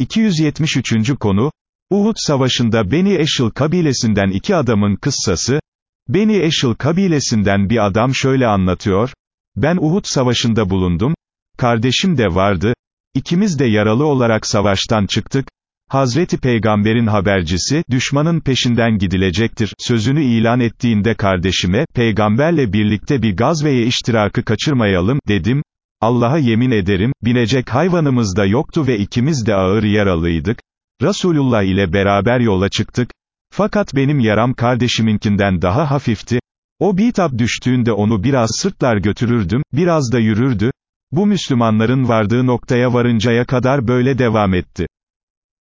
273. konu, Uhud savaşında Beni Eşil kabilesinden iki adamın kıssası, Beni Eşil kabilesinden bir adam şöyle anlatıyor, ben Uhud savaşında bulundum, kardeşim de vardı, ikimiz de yaralı olarak savaştan çıktık, Hazreti Peygamber'in habercisi, düşmanın peşinden gidilecektir, sözünü ilan ettiğinde kardeşime, peygamberle birlikte bir gazveye iştirakı kaçırmayalım, dedim, Allah'a yemin ederim, binecek hayvanımız da yoktu ve ikimiz de ağır yaralıydık, Resulullah ile beraber yola çıktık, fakat benim yaram kardeşiminkinden daha hafifti, o bitap düştüğünde onu biraz sırtlar götürürdüm, biraz da yürürdü, bu Müslümanların vardığı noktaya varıncaya kadar böyle devam etti.